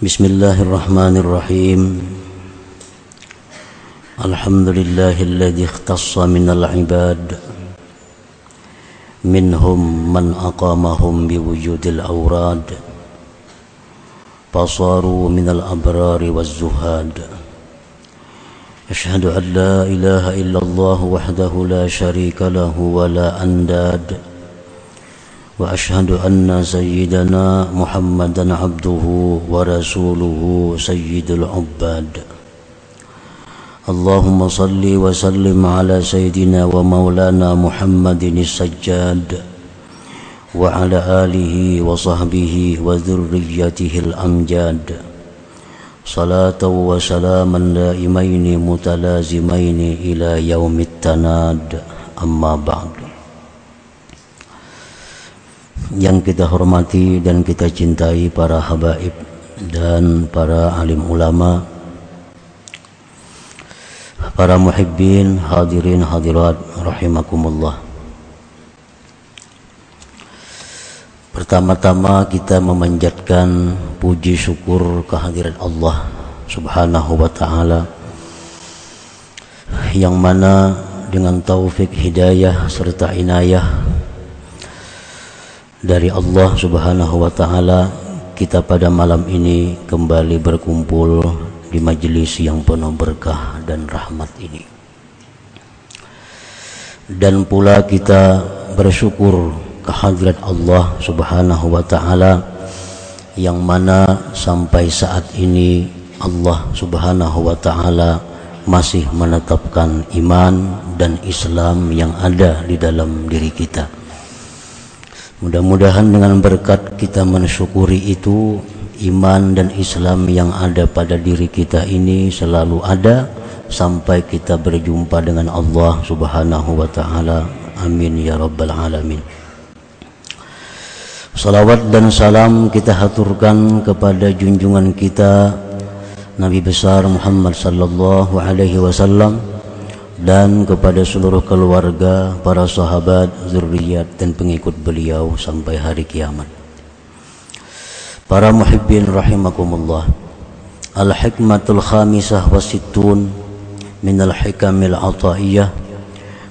بسم الله الرحمن الرحيم. الحمد لله الذي اختص من العباد منهم من أقامهم بوجود الأوراد فصاروا من الأبرار والزهاد. أشهد أن لا إله إلا الله وحده لا شريك له ولا أنداد. وأشهد أن سيدنا محمدا عبده ورسوله سيد العباد. اللهم صل وسلم على سيدنا ومولانا محمد السجاد وعلى آله وصحبه وذريته الأمجاد. صلاة وسلاما دائمين متلازمين إلى يوم التناد. أما بعد. Yang kita hormati dan kita cintai para habaib dan para alim ulama para muhibbin hadirin hadirat rahimakumullah. Pertama-tama kita memanjatkan puji syukur kehadiran Allah Subhanahu wa taala yang mana dengan taufik hidayah serta inayah dari Allah Subhanahu wa taala kita pada malam ini kembali berkumpul di majelis yang penuh berkah dan rahmat ini. Dan pula kita bersyukur kehadirat Allah Subhanahu wa taala yang mana sampai saat ini Allah Subhanahu wa taala masih menetapkan iman dan Islam yang ada di dalam diri kita. Mudah-mudahan dengan berkat kita mensyukuri itu iman dan Islam yang ada pada diri kita ini selalu ada sampai kita berjumpa dengan Allah Subhanahu wa taala. Amin ya rabbal alamin. Salawat dan salam kita haturkan kepada junjungan kita Nabi besar Muhammad sallallahu alaihi wasallam dan kepada seluruh keluarga, para sahabat, zuriat dan pengikut beliau sampai hari kiamat. Para muhibbin rahimakumullah. Al-hikmatul khamisah wa sittun min al-hikamil ataiyah.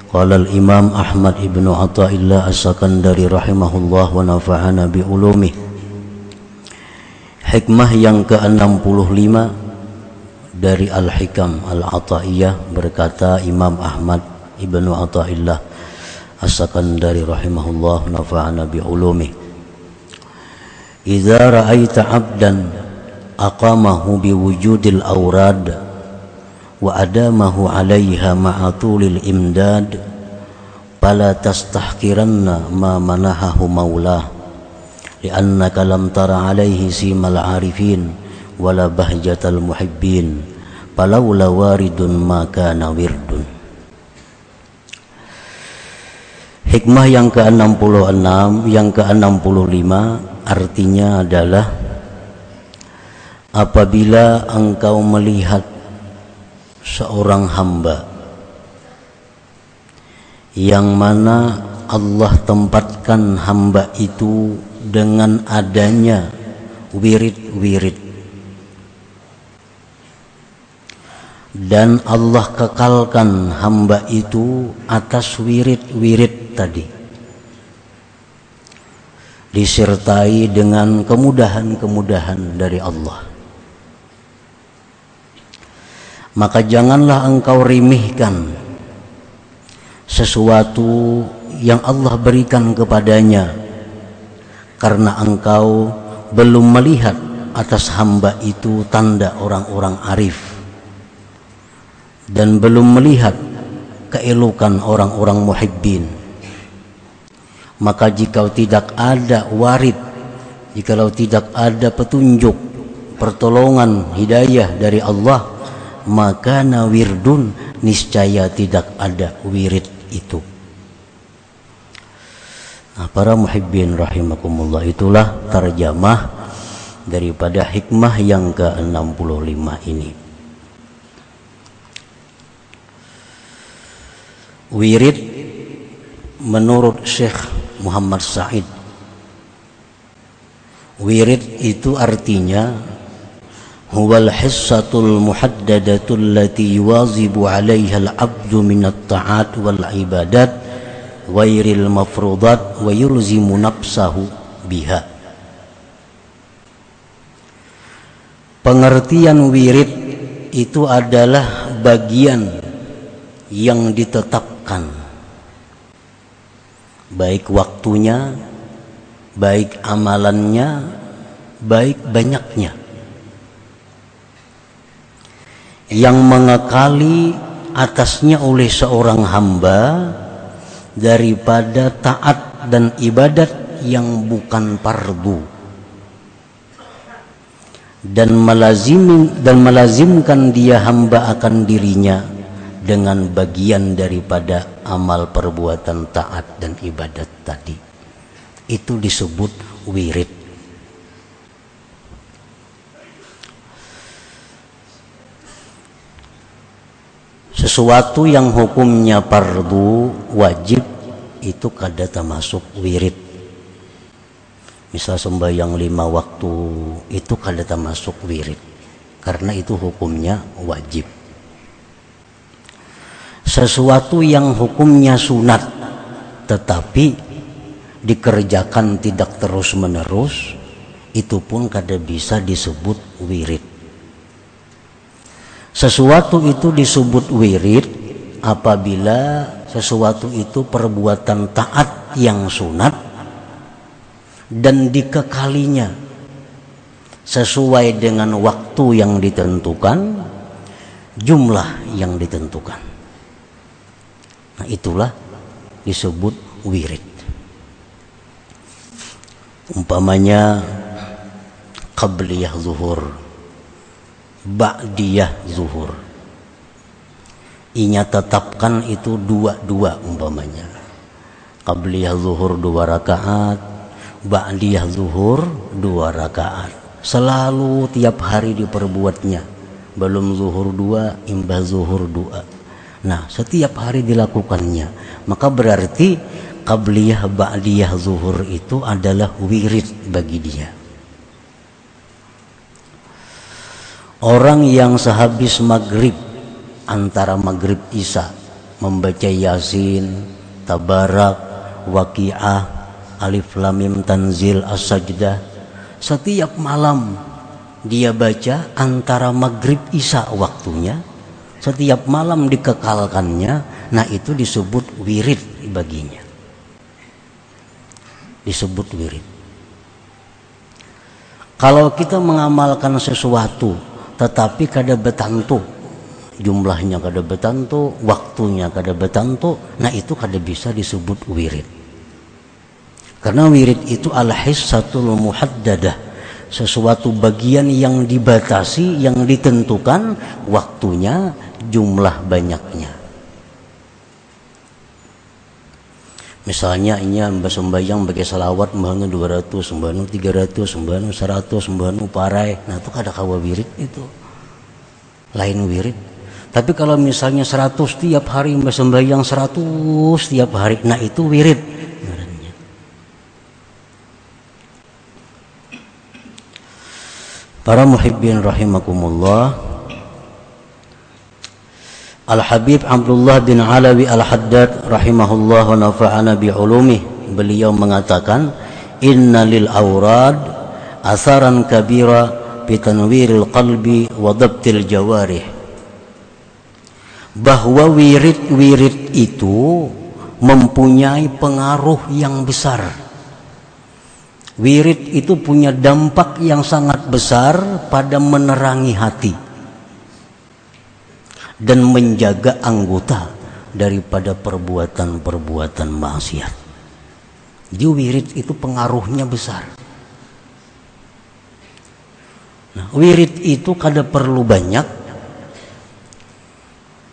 Qala al-Imam Ahmad ibn Athaillah As-Sakandari rahimahullah wa nafa'ana bi ulumih. Hikmah yang ke-65 dari Al-Hikam Al-Ata'iyah berkata Imam Ahmad Ibnu Ata'illah As-Sakandari rahimahullah nafa'ana bi'ulumi. Idza ra'aita 'abdan aqamahu biwujudil awrad wa adamahu 'alaiha ma'atulil imdad fala tastahkiranna ma manahahu maulah li'annaka lam tara 'alaihi simal 'arifin wala bahjatal muhibbin falaula waridun maka nawirdun Hikmah yang ke-66 yang ke-65 artinya adalah apabila engkau melihat seorang hamba yang mana Allah tempatkan hamba itu dengan adanya wirid-wirid dan Allah kekalkan hamba itu atas wirid-wirid tadi. Disertai dengan kemudahan-kemudahan dari Allah. Maka janganlah engkau rimihkan sesuatu yang Allah berikan kepadanya karena engkau belum melihat atas hamba itu tanda orang-orang arif dan belum melihat keelokan orang-orang muhibbin. Maka jika tidak ada warid jikalau tidak ada petunjuk pertolongan hidayah dari Allah maka nawirdun niscaya tidak ada wirid itu. Nah para muhibbin rahimakumullah itulah terjemah daripada hikmah yang ke-65 ini wirid menurut Syekh Muhammad Said. Wirid itu artinya huwal hissatul muhaddadatul lati yuwazibu alaiha al-abdu min at-ta'at wal ibadat wairil mafrudat wa yulzimu nafsahu biha. Pengertian wirid itu adalah bagian yang ditetapkan baik waktunya baik amalannya baik banyaknya. Yang mengekali atasnya oleh seorang hamba daripada taat dan ibadat yang bukan fardu. Dan melazim dan melazimkan dia hamba akan dirinya dengan bagian daripada amal perbuatan taat dan ibadat tadi. Itu disebut wirid. Sesuatu yang hukumnya fardu wajib itu kada termasuk wirid. Misal sembahyang lima waktu itu kada termasuk wirid. Karena itu hukumnya wajib sesuatu yang hukumnya sunat tetapi dikerjakan tidak terus menerus itu pun kada bisa disebut wirid. Sesuatu itu disebut wirid apabila sesuatu itu perbuatan taat yang sunat dan dikekalinya sesuai dengan waktu yang ditentukan jumlah yang ditentukan nah itulah disebut wirid. Umpamanya qabliyah zuhur ba'diyah zuhur. Inya tetapkan itu dua-dua umpamanya. Qabliyah zuhur dua rakaat ba'diyah zuhur dua rakaat. Selalu tiap hari diperbuatnya. Belum zuhur dua imbah zuhur dua nah setiap hari dilakukannya. Maka berarti qabliyah ba'diyah zuhur itu adalah wirid bagi dia. Orang yang sehabis maghrib antara maghrib isya membaca yasin, tabarak, waqiah, alif lamim tanzil as-sajdah setiap malam dia baca antara maghrib isya waktunya setiap malam dikekalkannya nah itu disebut wirid baginya. Disebut wirid. Kalau kita mengamalkan sesuatu tetapi kada betantu jumlahnya kada betantu waktunya kada betantu nah itu kada bisa disebut wirid. Karena wirid itu al hissatul muhaddadah sesuatu bagian yang dibatasi yang ditentukan waktunya jumlah banyaknya Misalnya ini mbak sembahyang bagi salawat mbahnu 200, mbahnu 300, mbahnu 100, mbahnu parai. Nah itu kada kawa wirid itu. Lain wirid. Tapi kalau misalnya 100 tiap hari mbak sembahyang 100 tiap hari, nah itu wirid. Para muhibbin rahimakumullah Al-Habib Abdullah bin Alawi Al-Haddad rahimahullah wa nafa'ana bi'ulumih. Beliau mengatakan inna lil awrad asaran kabira bitanwiril qalbi wa dabtil jawarih. Bahwa wirid-wirid itu mempunyai pengaruh yang besar. Wirid itu punya dampak yang sangat besar pada menerangi hati dan menjaga anggota daripada perbuatan-perbuatan maksiat. Di wirid itu pengaruhnya besar. Nah, wirid itu kada perlu banyak.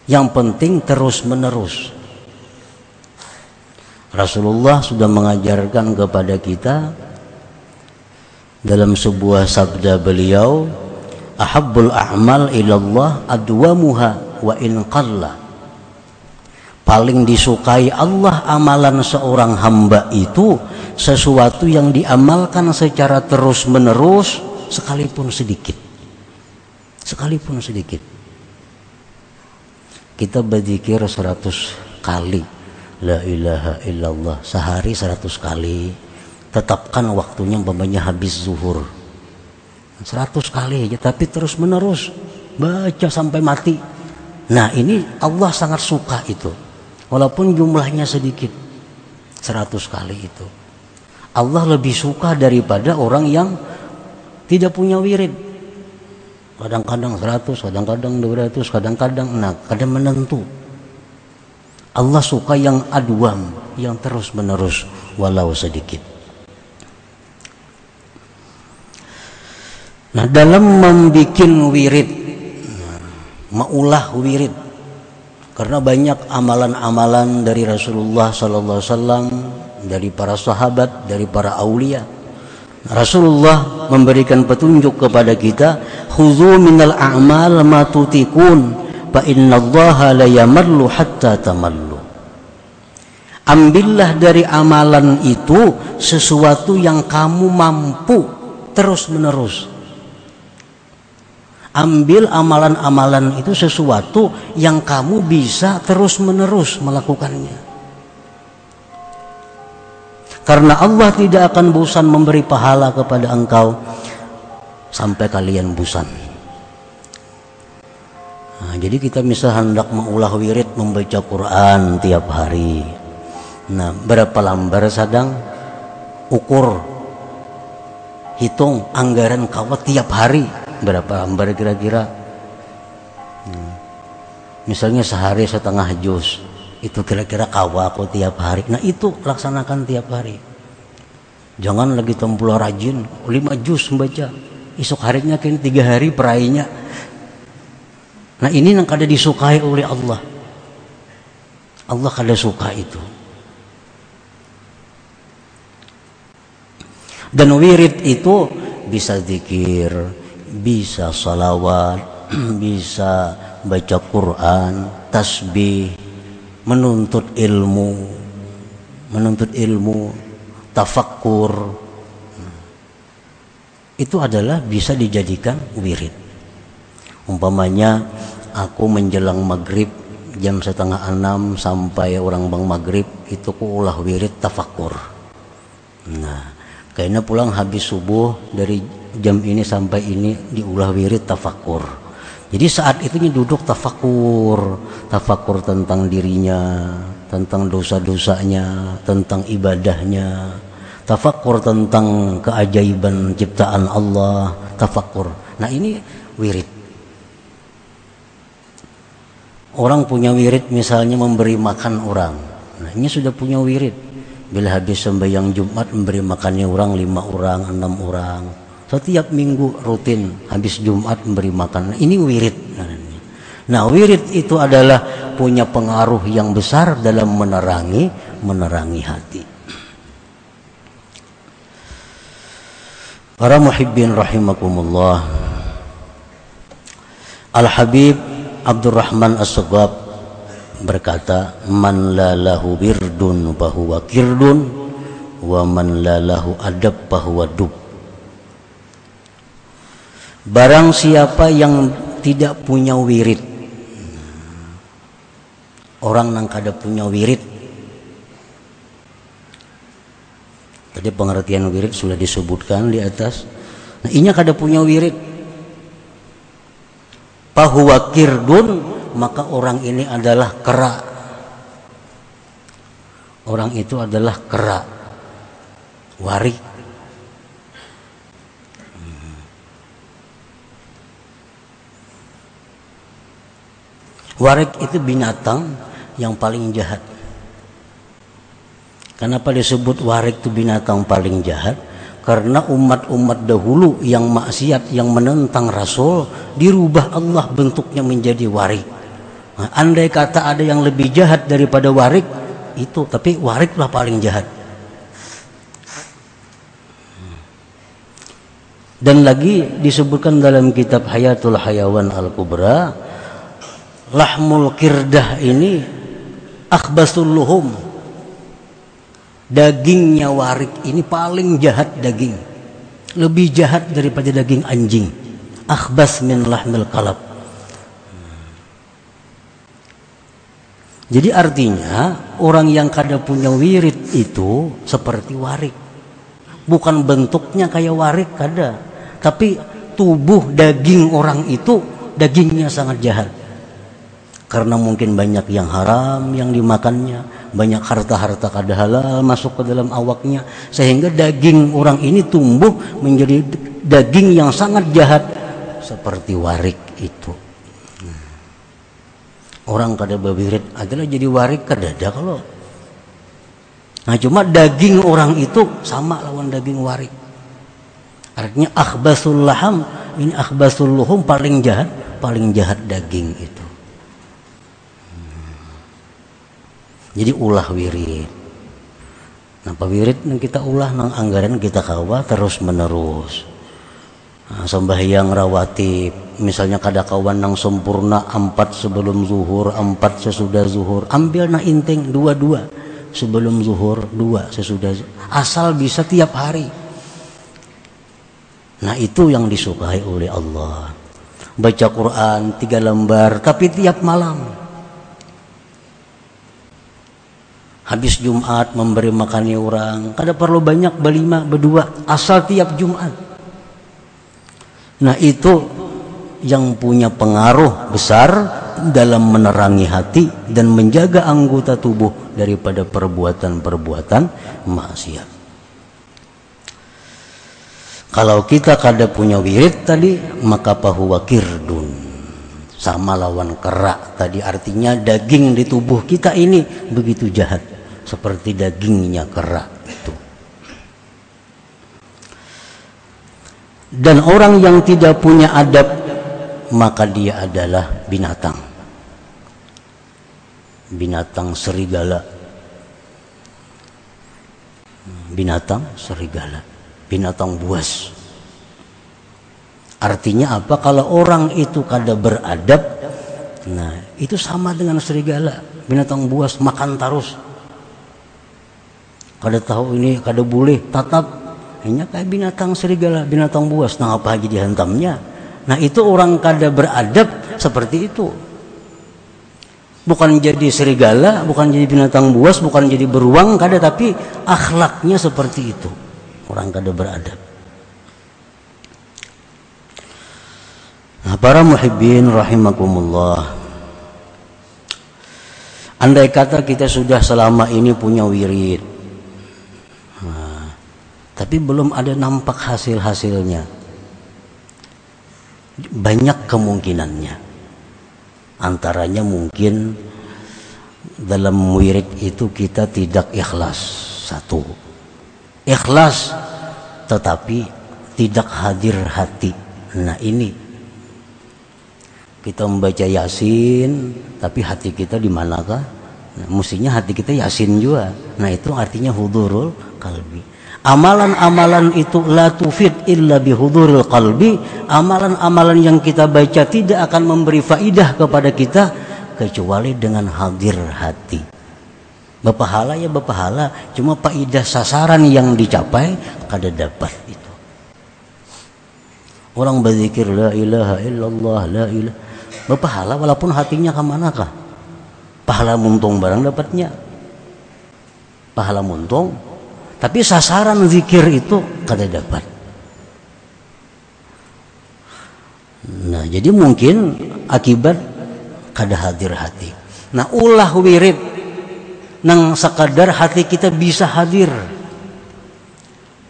Yang penting terus menerus. Rasulullah sudah mengajarkan kepada kita dalam sebuah sabda beliau, "Ahabbul a'mal ilallah adwamuha wa in qalla. Paling disukai Allah amalan seorang hamba itu sesuatu yang diamalkan secara terus menerus sekalipun sedikit. Sekalipun sedikit. Kita berzikir seratus kali. La ilaha illallah. Sehari seratus kali. Tetapkan waktunya umpamanya habis zuhur. Seratus kali aja tapi terus menerus baca sampai mati nah ini Allah sangat suka itu. Walaupun jumlahnya sedikit seratus kali itu. Allah lebih suka daripada orang yang tidak punya wirid. Kadang-kadang 100 kadang-kadang 200 kadang-kadang nah kadang menentu. Allah suka yang aduam yang terus menerus walau sedikit. Nah dalam membuat wirid maulah wirid. Karena banyak amalan-amalan dari Rasulullah sallallahu alaihi dari para sahabat dari para aulia. Rasulullah memberikan petunjuk kepada kita khudhu minal a'mal ma tutikun fa innallaha la yamallu hatta tamallu. Ambillah dari amalan itu sesuatu yang kamu mampu terus menerus Ambil amalan-amalan itu sesuatu yang kamu bisa terus menerus melakukannya karena Allah tidak akan bosan memberi pahala kepada engkau sampai kalian bosan. Nah, jadi kita bisa hendak mengulah wirid membaca Quran tiap hari. Nah, berapa lambar sedang ukur hitung anggaran kau tiap hari berapa lambar kira-kira. Hmm. Misalnya sehari setengah juz itu kira-kira kawa aku tiap hari. Nah itu laksanakan tiap hari. Jangan lagi tempul rajin lima jus membaca esok harinya kini tiga hari perainya. Nah ini yang kada disukai oleh Allah. Allah kada suka itu. Dan wirid itu bisa zikir bisa salawat bisa baca Quran tasbih menuntut ilmu menuntut ilmu tafakkur. Itu adalah bisa dijadikan wirid. Umpamanya aku menjelang maghrib jam setengah enam sampai orang bang maghrib itu ku ulah wirid tafakkur. Nah kayaknya pulang habis subuh dari jam ini sampai ini diulah wirid tafakkur jadi saat itu duduk tafakur, tafakur tentang dirinya, tentang dosa-dosanya, tentang ibadahnya, tafakur tentang keajaiban ciptaan Allah, tafakur. Nah ini wirid. Orang punya wirid misalnya memberi makan orang. Nah ini sudah punya wirid. Bila habis sembahyang Jumat memberi makannya orang lima orang, enam orang, setiap minggu rutin habis Jumat memberi makan. Nah, ini wirid. Nah, wirid itu adalah punya pengaruh yang besar dalam menerangi menerangi hati. Para muhibbin rahimakumullah. Al-Habib Abdurrahman As-Sagab berkata, "Man la lahu birdun fahuwa kirdun wa man la lahu adab fahuwa dub." Barang siapa yang tidak punya wirid. Orang yang kada punya wirid. Tadi pengertian wirid sudah disebutkan di atas. Nah ini kada punya wirid. Pahuwa kirdun Maka orang ini adalah kera. Orang itu adalah kera. Warik Warik itu binatang yang paling jahat. Kenapa disebut warik itu binatang paling jahat? Karena umat-umat dahulu yang maksiat, yang menentang Rasul, dirubah Allah bentuknya menjadi warik. Nah, andai kata ada yang lebih jahat daripada warik, itu tapi wariklah paling jahat. Dan lagi disebutkan dalam kitab Hayatul Hayawan Al-Kubra lahmul kirdah ini akhbasul luhum. Dagingnya warik ini paling jahat daging. Lebih jahat daripada daging anjing. Akhbas min lahmil kalab. Jadi artinya orang yang kada punya wirid itu seperti warik. Bukan bentuknya kayak warik kada, tapi tubuh daging orang itu dagingnya sangat jahat. Karena mungkin banyak yang haram yang dimakannya, banyak harta-harta kada halal masuk ke dalam awaknya sehingga daging orang ini tumbuh menjadi daging yang sangat jahat seperti warik itu. Orang kada babirit adalah jadi warik kadada kalau nah cuma daging orang itu sama lawan daging warik. Artinya akhbasul laham ini akhbasul luhum paling jahat paling jahat daging itu jadi ulah wirid. Nah wirid? Yang kita ulah nang anggaran kita kawa terus menerus nah, sembahyang rawatib. Misalnya kada kawan nang sempurna empat sebelum zuhur empat sesudah zuhur. Ambil na inting dua dua sebelum zuhur dua sesudah zuhur. asal bisa tiap hari. Nah itu yang disukai oleh Allah. Baca Quran tiga lembar tapi tiap malam habis Jumat memberi makan orang. Kada perlu banyak berlima berdua. Asal tiap Jumat. Nah itu yang punya pengaruh besar dalam menerangi hati dan menjaga anggota tubuh daripada perbuatan-perbuatan maksiat. Kalau kita kada punya wirid tadi maka pahuwa kirdun sama lawan kerak tadi. Artinya daging di tubuh kita ini begitu jahat seperti dagingnya kerak itu. Dan orang yang tidak punya adab maka dia adalah binatang. Binatang serigala. Binatang serigala. Binatang buas. Artinya apa? Kalau orang itu kada beradab nah itu sama dengan serigala. Binatang buas makan terus kada tahu ini kada boleh tatap hanya kayak binatang serigala binatang buas nah apa aja dihantamnya Nah itu orang kada beradab seperti itu. Bukan jadi serigala, bukan jadi binatang buas, bukan jadi beruang kada, tapi akhlaknya seperti itu. Orang kada beradab. Nah, para muhibbin rahimakumullah. Andai kata kita sudah selama ini punya wirid. Tapi belum ada nampak hasil-hasilnya. Banyak kemungkinannya. Antaranya mungkin dalam wirid itu kita tidak ikhlas. Satu. Ikhlas tetapi tidak hadir hati. Nah ini. Kita membaca yasin tapi hati kita di manakah? Nah, mestinya hati kita yasin juga. Nah itu artinya hudurul kalbi Amalan-amalan itu la tufid illa bihuduril qalbi. Amalan-amalan yang kita baca tidak akan memberi faidah kepada kita kecuali dengan hadir hati. Berpahala ya berpahala, cuma faidah sasaran yang dicapai kada dapat itu. Orang berzikir la ilaha illallah la ilaha berpahala walaupun hatinya ke manakah? Pahala muntung barang dapatnya. Pahala muntung tapi sasaran zikir itu kada dapat. Nah, jadi mungkin akibat kada hadir hati. Nah, ulah wirid nang sekadar hati kita bisa hadir.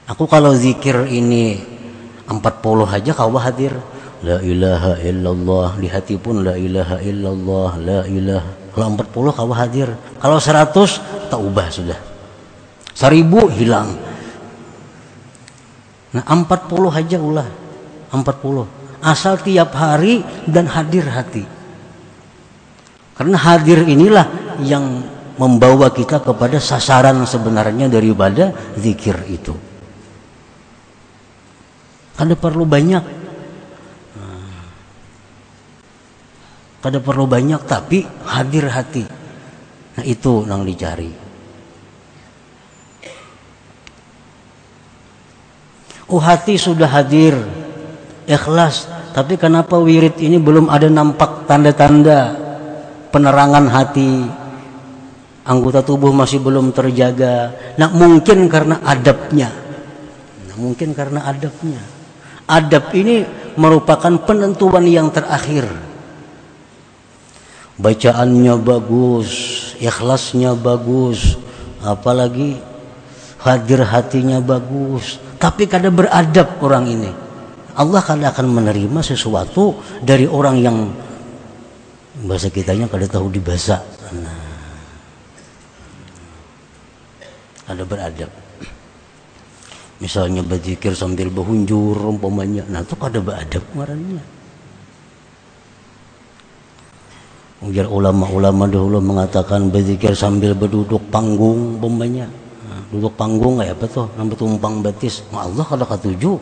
Aku kalau zikir ini 40 aja kau hadir. La ilaha illallah di hati pun la ilaha illallah la ilaha. Kalau 40 kau hadir. Kalau 100 tak ubah sudah. Seribu hilang. Nah empat puluh aja ulah. Empat puluh. Asal tiap hari dan hadir hati. Karena hadir inilah yang membawa kita kepada sasaran sebenarnya daripada zikir itu. Kada perlu banyak. Kada perlu banyak tapi hadir hati. Nah itu yang dicari. Oh hati sudah hadir, ikhlas, Tapi kenapa wirid ini belum ada nampak tanda-tanda penerangan hati? Anggota tubuh masih belum terjaga. Nah, mungkin karena adabnya. Nah, mungkin karena adabnya. Adab ini merupakan penentuan yang terakhir. Bacaannya bagus, ikhlasnya bagus, apalagi hadir hatinya bagus, tapi kada beradab orang ini. Allah kada akan menerima sesuatu dari orang yang bahasa kitanya kada tahu dibahasa. Nah, ada beradab. Misalnya berzikir sambil berhunjur umpamanya, nah itu kada beradab ngarannya. Ujar ulama-ulama dahulu mengatakan berzikir sambil berduduk panggung umpamanya. Duduk panggung kayak apa tuh? Nampak tumpang batis. Allah kada ketujuh.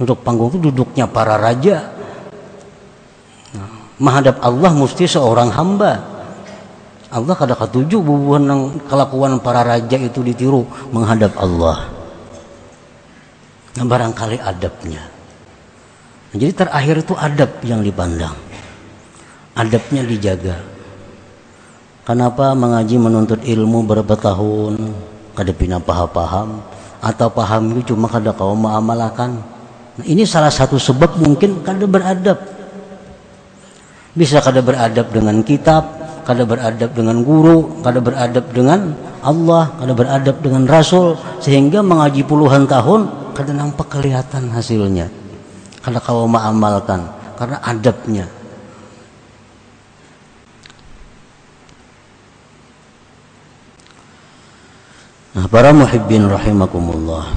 Duduk panggung itu duduknya para raja. Nah, menghadap Allah mesti seorang hamba. Allah kada ketujuh bubuhan yang kelakuan para raja itu ditiru menghadap Allah. Nah, barangkali adabnya. Nah, jadi terakhir itu adab yang dipandang adabnya dijaga kenapa mengaji menuntut ilmu berapa tahun kada pina paham-paham atau paham itu cuma kada kau mengamalkan nah, ini salah satu sebab mungkin kada beradab. Bisa kada beradab dengan kitab kada beradab dengan guru kada beradab dengan Allah kada beradab dengan Rasul sehingga mengaji puluhan tahun kada nampak kelihatan hasilnya. Kada kau mengamalkan karena adabnya Nah, para muhibbin rahimakumullah.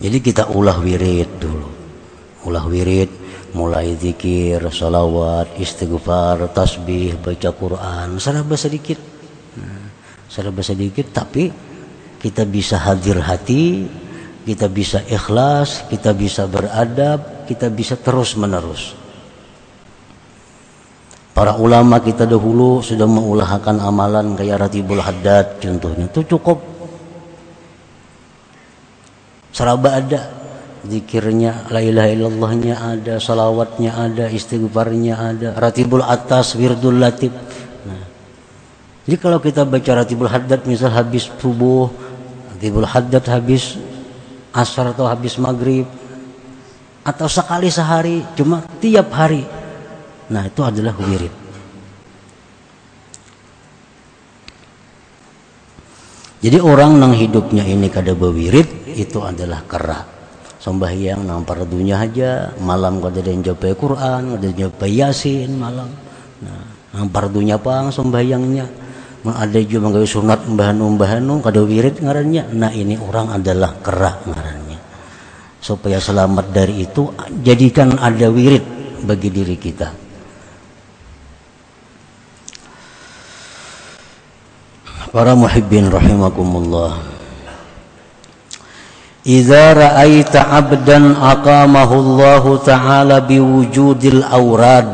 Jadi kita ulah wirid dulu. Ulah wirid mulai zikir, salawat, istighfar, tasbih, baca Quran, serba sedikit. Nah, serba sedikit tapi kita bisa hadir hati, kita bisa ikhlas, kita bisa beradab, kita bisa terus menerus. Para ulama kita dahulu sudah mengulahkan amalan kayak Ratibul Haddad contohnya. Itu cukup. Seraba ada. Zikirnya, la ilaha illallahnya ada, salawatnya ada, istighfarnya ada, Ratibul Atas, Wirdul Latif. Nah. Jadi kalau kita baca Ratibul Haddad misal habis subuh, Ratibul Haddad habis asar atau habis maghrib, atau sekali sehari, cuma tiap hari Nah itu adalah wirid. Jadi orang nang hidupnya ini kada bewirid itu adalah kera. Sembahyang nang pardunya aja, malam kada ada yang jawab Quran, ada yang Yasin malam. Nah, nang pardunya pang sembahyangnya. Ada juga menggawe sunat mbahanu-mbahanu kada wirid ngarannya. Nah ini orang adalah kera ngarannya. Supaya selamat dari itu jadikan ada wirid bagi diri kita. Para muhibbin rahimakumullah. Idza ra'aita 'abdan aqamahu Allah taala biwujudil aurad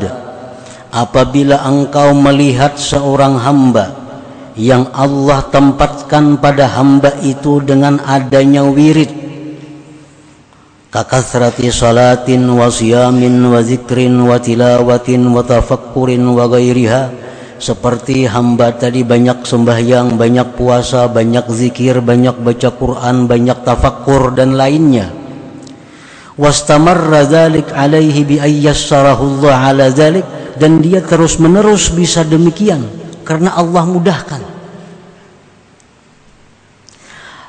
apabila engkau melihat seorang hamba yang Allah tempatkan pada hamba itu dengan adanya wirid. Kakasrati salatin wa siyamin wa zikrin wa tilawatin wa tafakkurin wa ghairiha seperti hamba tadi banyak sembahyang, banyak puasa, banyak zikir, banyak baca Quran, banyak tafakkur dan lainnya. Wastamarra dzalik alaihi bi Allah ala dzalik dan dia terus menerus bisa demikian karena Allah mudahkan.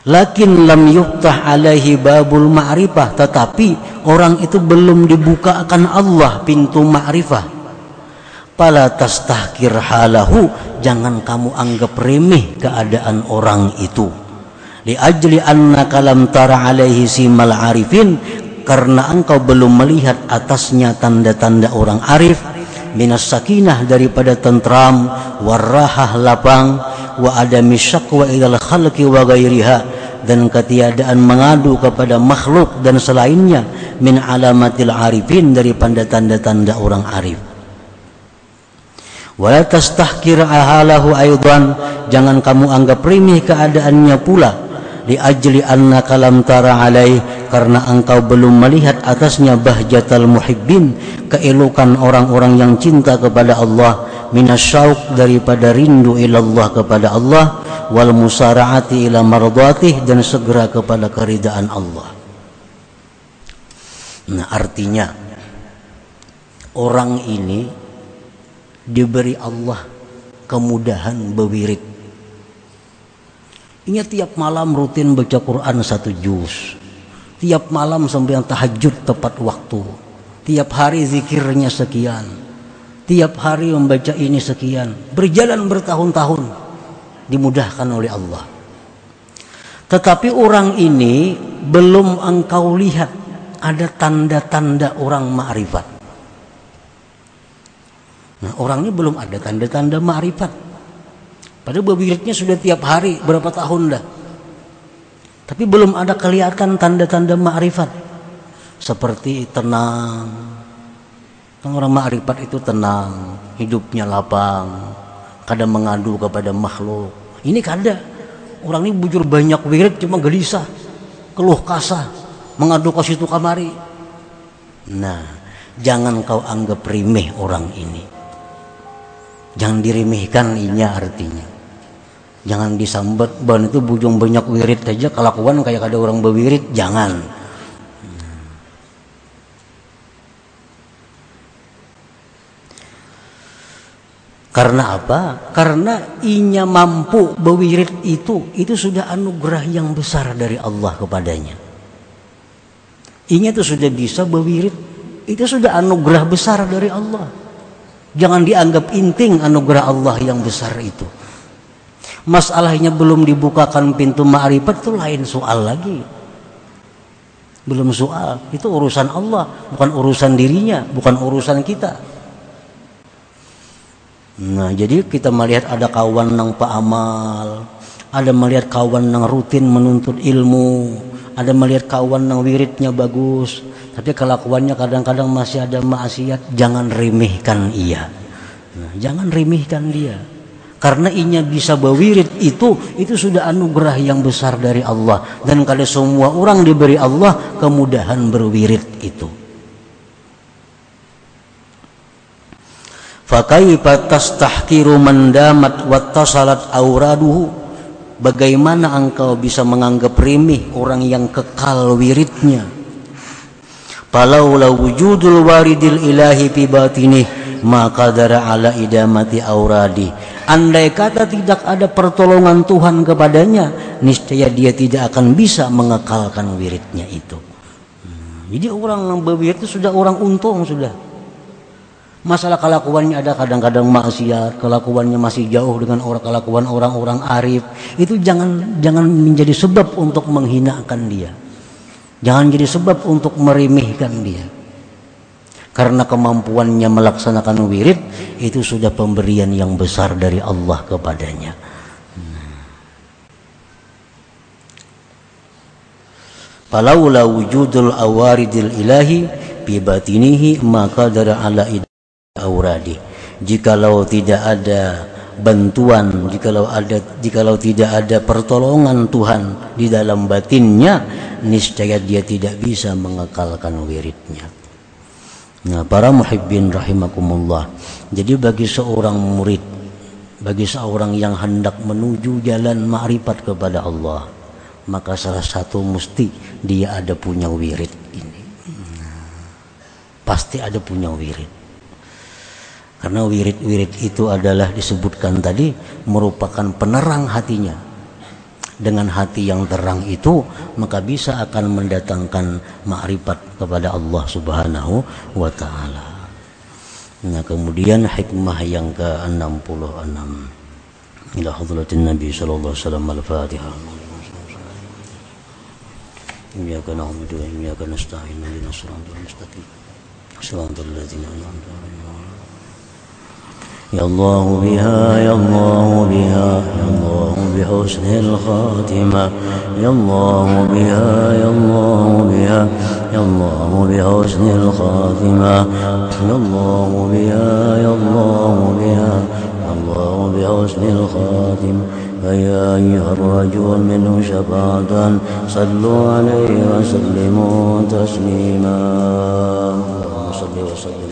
Lakin lam yuftah alaihi babul ma'rifah tetapi orang itu belum dibukakan Allah pintu ma'rifah Pala tastahkir halahu. Jangan kamu anggap remeh keadaan orang itu. Li ajli anna kalam tara alaihi simal arifin. Karena engkau belum melihat atasnya tanda-tanda orang arif. Minas sakinah daripada tentram. Warrahah lapang. Wa adami syakwa idal khalqi wa gairiha Dan ketiadaan mengadu kepada makhluk dan selainnya. Min alamatil arifin daripada tanda-tanda orang arif wala tastahkir ahalahu aidan jangan kamu anggap remeh keadaannya pula. Li ajli annaka lam tara alaih. Karena engkau belum melihat atasnya bahjatal muhibbin. Keelokan orang-orang yang cinta kepada Allah. Minasyauk daripada rindu ilallah kepada Allah. Wal musara'ati ila mardhatih. Dan segera kepada keridaan Allah. Nah artinya orang ini diberi Allah kemudahan berwirid. Ini tiap malam rutin baca Quran satu juz. Tiap malam yang tahajud tepat waktu. Tiap hari zikirnya sekian. Tiap hari membaca ini sekian. Berjalan bertahun-tahun. Dimudahkan oleh Allah. Tetapi orang ini belum engkau lihat. Ada tanda-tanda orang ma'rifat nah orang ini belum ada tanda-tanda ma'rifat padahal berwiridnya sudah tiap hari berapa tahun dah. Tapi belum ada kelihatan tanda-tanda ma'rifat seperti tenang. Kan orang ma'rifat itu tenang hidupnya lapang kadang mengadu kepada makhluk. Ini kada. Orang ini bujur banyak wirid cuma gelisah keluh kasah mengadu ke situ kamari. Nah jangan kau anggap remeh orang ini jangan diremehkan ini artinya jangan disambat ban itu bujung banyak wirid aja kelakuan kayak ada orang berwirid jangan Karena apa? Karena inya mampu berwirid itu, itu sudah anugerah yang besar dari Allah kepadanya. Inya itu sudah bisa berwirid, itu sudah anugerah besar dari Allah. Jangan dianggap inting anugerah Allah yang besar itu. Masalahnya belum dibukakan pintu ma'rifat itu lain soal lagi. Belum soal. Itu urusan Allah bukan urusan dirinya bukan urusan kita. Nah jadi kita melihat ada kawan nang pak amal ada melihat kawan nang rutin menuntut ilmu ada melihat kawan nang wiridnya bagus tapi kelakuannya kadang-kadang masih ada maksiat jangan remehkan ia. Nah, jangan remehkan dia. Karena inya bisa berwirid itu itu sudah anugerah yang besar dari Allah. Dan kalau semua orang diberi Allah kemudahan berwirid itu. Fakaifa tastahkiru man damat wattasalat auraduhu? Bagaimana engkau bisa menganggap remeh orang yang kekal wiridnya Falaula wujudul waridil ilahi fi batinih maka dara ala idamati auradi Andai kata tidak ada pertolongan Tuhan kepadanya, niscaya dia tidak akan bisa mengekalkan wiridnya itu. Hmm, jadi orang yang berwirid itu sudah orang untung sudah. Masalah kelakuannya ada kadang-kadang maksiat, kelakuannya masih jauh dengan orang kelakuan orang-orang arif. Itu jangan jangan menjadi sebab untuk menghinakan dia. Jangan jadi sebab untuk meremehkan dia. Karena kemampuannya melaksanakan wirid itu sudah pemberian yang besar dari Allah kepadanya. Falaula wujudul awaridil ilahi bi batinihi maka dara ala auradi. Jikalau tidak ada bantuan jikalau ada jikalau tidak ada pertolongan Tuhan di dalam batinnya niscaya dia tidak bisa mengekalkan wiridnya Nah, para muhibbin rahimakumullah. Jadi bagi seorang murid, bagi seorang yang hendak menuju jalan ma'rifat kepada Allah, maka salah satu mesti dia ada punya wirid ini. Pasti ada punya wirid. Karena wirid-wirid itu adalah disebutkan tadi merupakan penerang hatinya dengan hati yang terang itu maka bisa akan mendatangkan makrifat kepada Allah Subhanahu wa taala. Nah, kemudian hikmah yang ke-66 ila hadratin Nabi sallallahu alaihi wasallam al-Fatihah. Na'budu wa iyyaka nasta'in ihdinas siratal mustaqim. Shiratal ladzina an'amta 'alaihim يا الله بها يا الله بها يا الله بحسن الخاتمة. يا الله بها يا الله بها يا الله بحسن الخاتمة. يا الله بها يا الله بها يا الله بحسن الخاتمة فيا أيها الرجل منه شفاعة صلوا عليه وسلموا تسليما. اللهم صل وسلم.